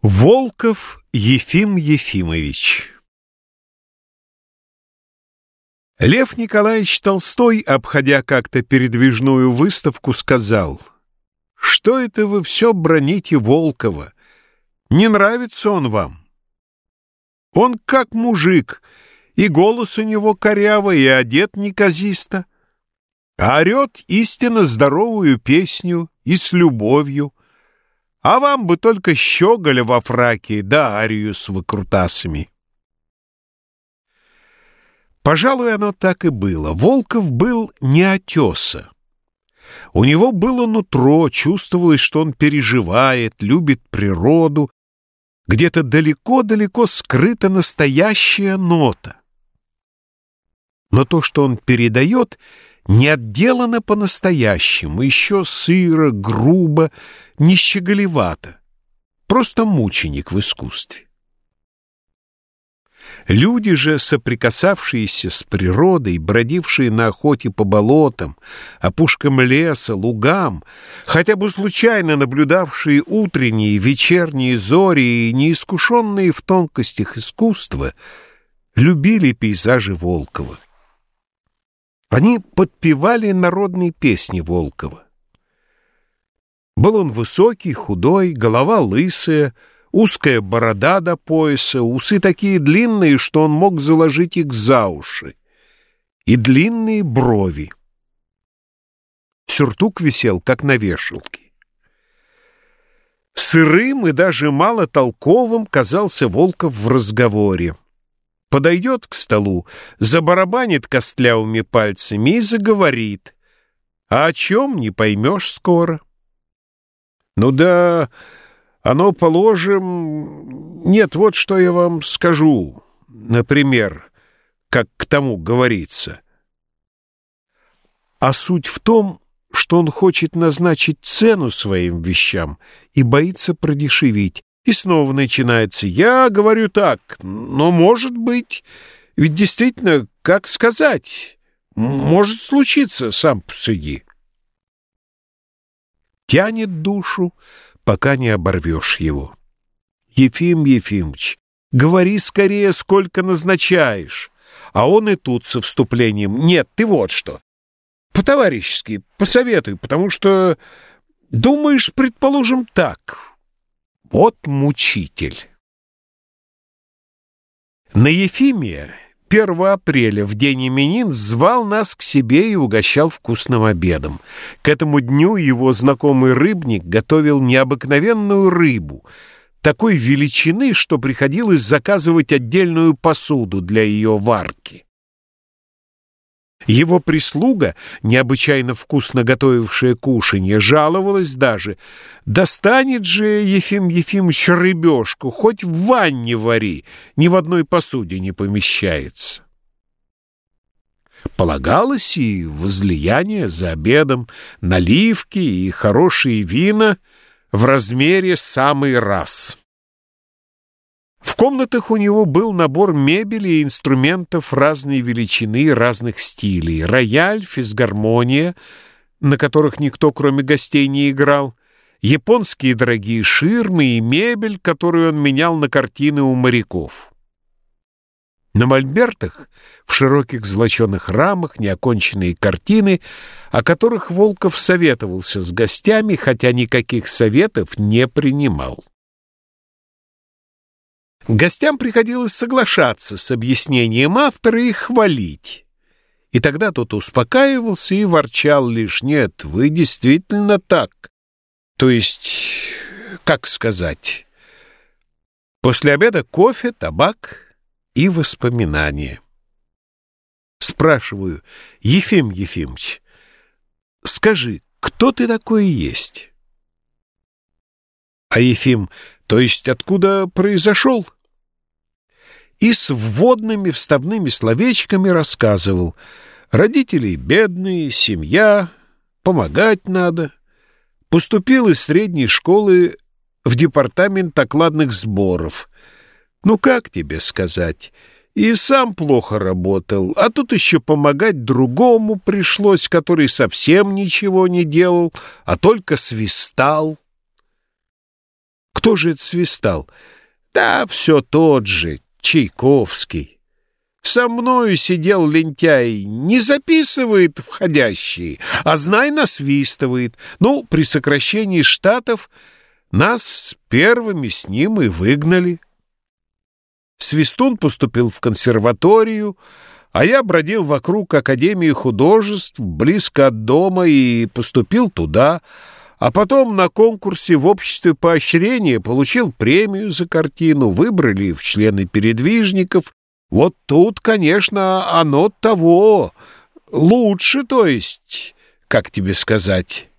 Волков Ефим Ефимович Лев Николаевич Толстой, обходя как-то передвижную выставку, сказал, «Что это вы все броните Волкова? Не нравится он вам? Он как мужик, и голос у него корявый, и одет неказисто, а орет истинно здоровую песню и с любовью». А вам бы только щеголя во фраке, да арию с выкрутасами. Пожалуй, оно так и было. Волков был не отеса. У него было нутро, чувствовалось, что он переживает, любит природу. Где-то далеко-далеко скрыта настоящая нота. Но то, что он передает, не отделано по-настоящему, еще сыро, грубо, нищеголевато. Просто мученик в искусстве. Люди же, соприкасавшиеся с природой, бродившие на охоте по болотам, опушкам леса, лугам, хотя бы случайно наблюдавшие утренние, вечерние зори и неискушенные в тонкостях искусства, любили пейзажи Волкова. Они подпевали народные песни Волкова. Был он высокий, худой, голова лысая, узкая борода до пояса, усы такие длинные, что он мог заложить их за уши, и длинные брови. Сюртук висел, как на вешалке. Сырым и даже мало толковым казался Волков в разговоре подойдет к столу, забарабанит костлявыми пальцами и заговорит. А о чем не поймешь скоро. Ну да, оно, положим... Нет, вот что я вам скажу, например, как к тому говорится. А суть в том, что он хочет назначить цену своим вещам и боится продешевить, и снова начинается. Я говорю так, но может быть, ведь действительно, как сказать, может случиться, сам посуди. Тянет душу, пока не оборвешь его. Ефим Ефимович, говори скорее, сколько назначаешь. А он и тут со вступлением. Нет, ты вот что. По-товарищески, посоветуй, потому что думаешь, предположим, так. Вот мучитель. На Ефимия 1 апреля, в день именин, звал нас к себе и угощал вкусным обедом. К этому дню его знакомый рыбник готовил необыкновенную рыбу, такой величины, что приходилось заказывать отдельную посуду для ее варки. Его прислуга, необычайно вкусно готовившая кушанье, жаловалась даже. «Достанет же, Ефим Ефимович, рыбешку, хоть в ванне вари, ни в одной посуде не помещается». Полагалось и возлияние за обедом, наливки и хорошие вина в размере самый раз. В комнатах у него был набор мебели и инструментов разной величины разных стилей. Рояль, физгармония, на которых никто, кроме гостей, не играл, японские дорогие ширмы и мебель, которую он менял на картины у моряков. На мольбертах, в широких золоченых рамах, неоконченные картины, о которых Волков советовался с гостями, хотя никаких советов не принимал. Гостям приходилось соглашаться с объяснением автора и хвалить. И тогда тот успокаивался и ворчал лишь «Нет, вы действительно так». То есть, как сказать, после обеда кофе, табак и воспоминания. Спрашиваю, Ефим Ефимович, скажи, кто ты такой есть? А Ефим, то есть откуда произошел? И с вводными вставными словечками рассказывал. Родители бедные, семья, помогать надо. Поступил из средней школы в департамент окладных сборов. Ну, как тебе сказать? И сам плохо работал, а тут еще помогать другому пришлось, который совсем ничего не делал, а только свистал. Кто же это свистал? Да все тот же, Чайковский. Со мною сидел лентяй, не записывает входящие, а знай насвистывает. Ну, при сокращении штатов нас первыми с ним и выгнали. Свистун поступил в консерваторию, а я бродил вокруг Академии художеств, близко от дома, и поступил туда, а потом на конкурсе в обществе поощрения получил премию за картину, выбрали в члены передвижников. Вот тут, конечно, оно того, лучше, то есть, как тебе сказать...